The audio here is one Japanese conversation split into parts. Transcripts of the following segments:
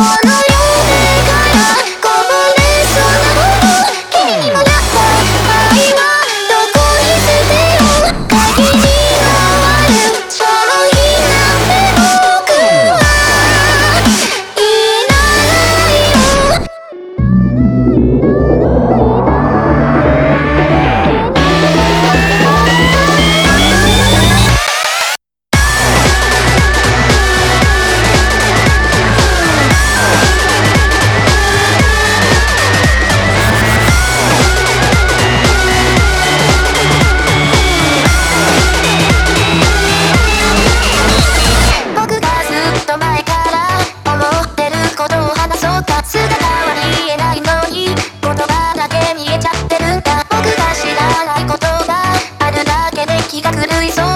Oh no! 姿は見えないのに言葉だけ見えちゃってるんだ。僕が知らないことがあるだけで気が狂いそう。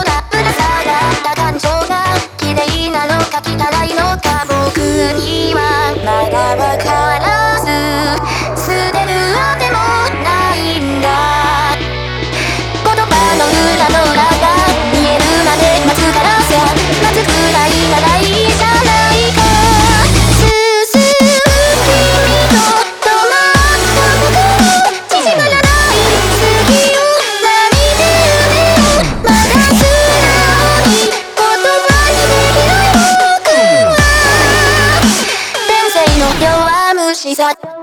He's hot.